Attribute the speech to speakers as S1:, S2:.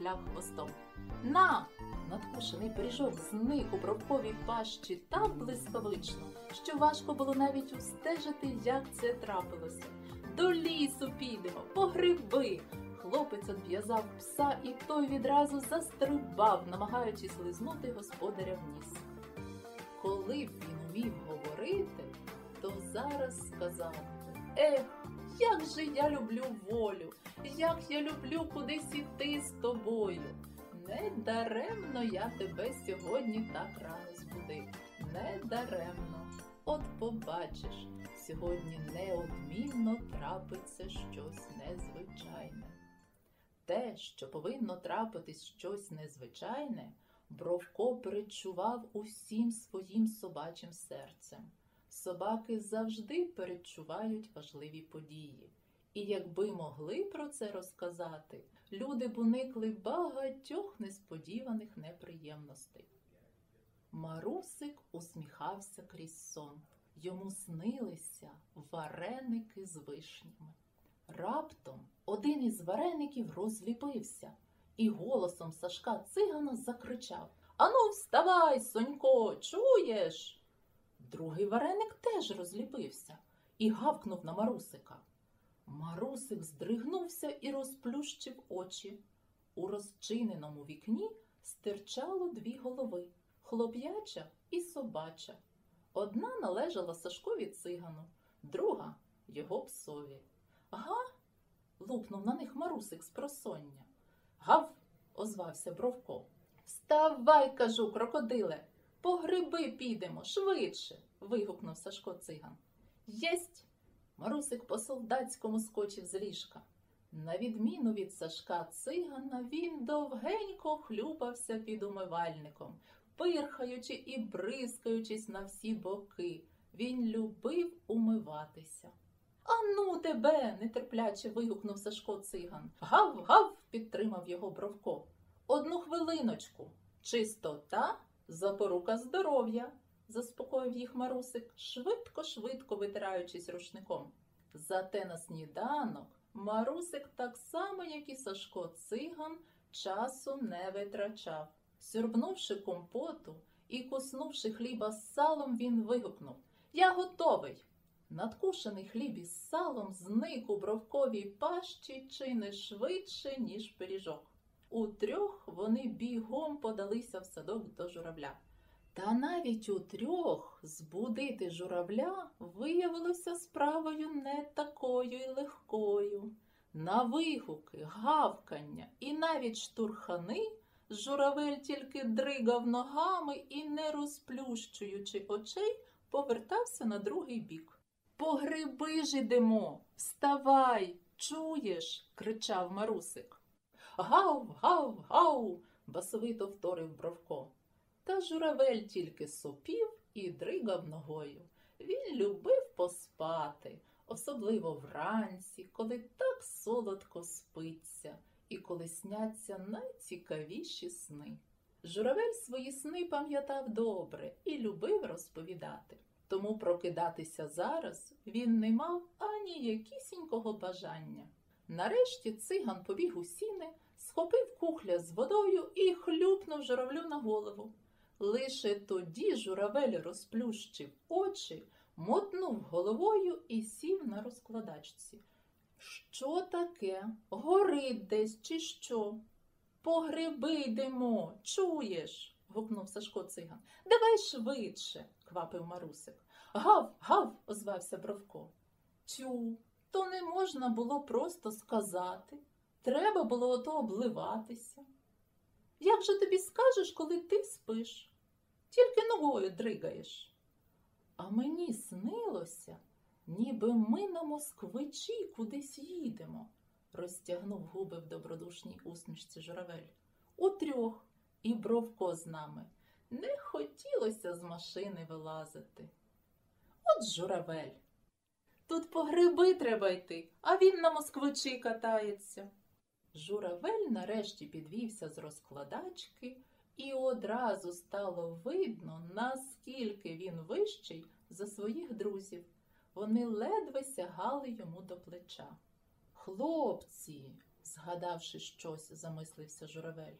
S1: петляв хвостом. На! Надкушений пиріжок зник у бровковій пащі так блискавично, що важко було навіть устежити, як це трапилося. До лісу підемо, по гриби. Хлопець одв'язав пса, і той відразу застрибав, намагаючись лизнути господаря в ніс. Коли б він умів говорити, то зараз сказав би, Ех, як же я люблю волю, як я люблю кудись іти з тобою. Не даремно я тебе сьогодні так рано збудив. Не даремно. От побачиш, сьогодні неодмінно трапиться щось незвичайне. Те, що повинно трапитись щось незвичайне, Бровко перечував усім своїм собачим серцем. Собаки завжди перечувають важливі події. І якби могли про це розказати, люди б уникли багатьох несподіваних неприємностей. Марусик усміхався крізь сон. Йому снилися вареники з вишнями. Раптом один із вареників розліпився і голосом Сашка цигана закричав Ану, вставай, Сонько, чуєш? Другий вареник теж розліпився і гавкнув на Марусика. Марусик здригнувся і розплющив очі. У розчиненому вікні стирчало дві голови хлоп'яча і собача. Одна належала Сашкові цигану, друга його псові. Га? лупнув на них Марусик з просоння. Гав, озвався Бровко. Вставай, кажу, крокодиле, по гриби підемо швидше. вигукнув Сашко циган. Єсть. Марусик по солдатському скочив з ліжка. На відміну від Сашка цигана, він довгенько хлюпався під умивальником, пирхаючи і бризкаючись на всі боки. Він любив умиватися. Ану тебе. нетерпляче вигукнув Сашко циган. Гав, гав, підтримав його Бровко. Одну хвилиночку. Чистота запорука здоров'я, заспокоїв їх Марусик, швидко, швидко витираючись рушником. Зате на сніданок Марусик, так само, як і Сашко циган, часу не витрачав. Сюрбнувши компоту і куснувши хліба з салом, він вигукнув Я готовий. Надкушений хліб із салом зник у бровковій пащі чи не швидше, ніж пиріжок. Утрьох вони бігом подалися в садок до журавля. Та навіть у трьох збудити журавля виявилося справою не такою й легкою. На вигуки, гавкання і навіть штурхани журавель тільки дригав ногами і, не розплющуючи очей, повертався на другий бік. По гриби ж ідемо, вставай, чуєш? кричав Марусик. Гав, гав, басовито вторив Бровко. Та журавель тільки сопів і дригав ногою. Він любив поспати, особливо вранці, коли так солодко спиться і коли сняться найцікавіші сни. Журавель свої сни пам'ятав добре і любив розповідати. Тому прокидатися зараз він не мав ані якісінького бажання. Нарешті циган побіг у сіни, схопив кухля з водою і хлюпнув журавлю на голову. Лише тоді журавель розплющив очі, мотнув головою і сів на розкладачці. Що таке? Горить десь, чи що? По гриби йдемо, чуєш? гукнув Сашко циган. Давай швидше, квапив Марусик. Гав, гав, озвався Бровко. Тю, то не можна було просто сказати. Треба було ото обливатися. Як же тобі скажеш, коли ти спиш? Тільки ногою дригаєш. А мені снилося, ніби ми на москвичі кудись їдемо, розтягнув губи в добродушній усмішці журавель. Утрьох і Бровко з нами. Не хотілося з машини вилазити. От журавель. Тут по гриби треба йти, а він на москвичі катається. Журавель нарешті підвівся з розкладачки, і одразу стало видно, наскільки він вищий за своїх друзів. Вони ледве сягали йому до плеча. Хлопці, згадавши щось, замислився журавель.